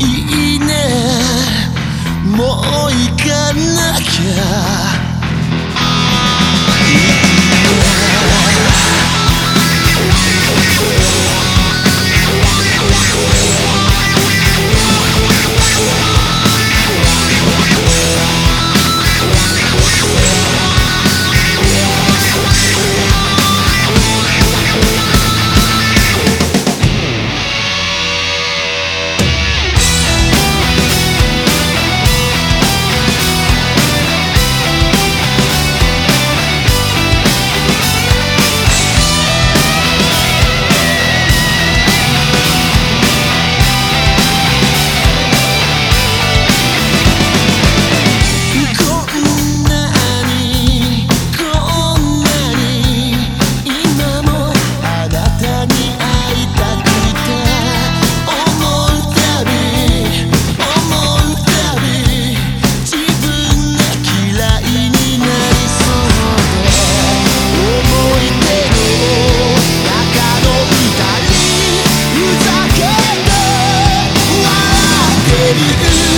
いいね。もう行かなきゃ。ready.